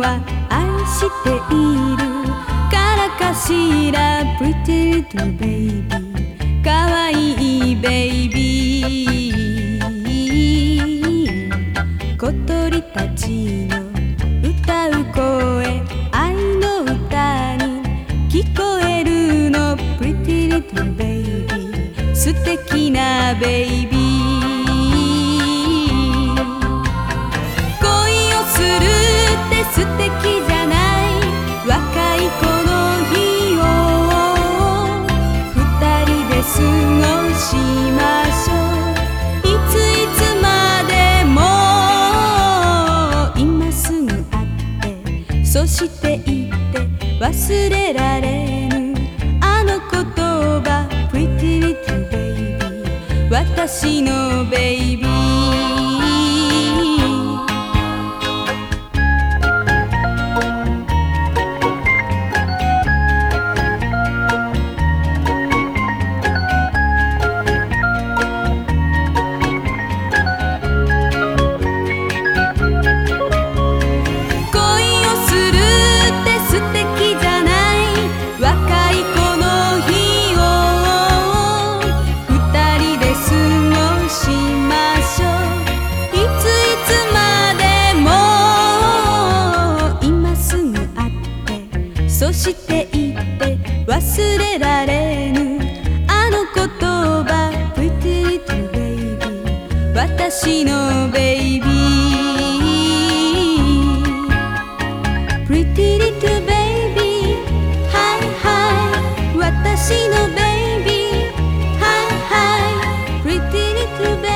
は愛しているからかしら。Pretty little baby かわいいベイビー小鳥たちの歌う声愛の歌に聞こえるの。Pretty little baby 素敵なベそして言って忘れられぬあの言葉 Pretty little baby 私のベイビーそして言って忘れられぬあの言葉 Pretty little baby 私のベイビー Pretty little baby はいはい私のベイビーはいはい Pretty little baby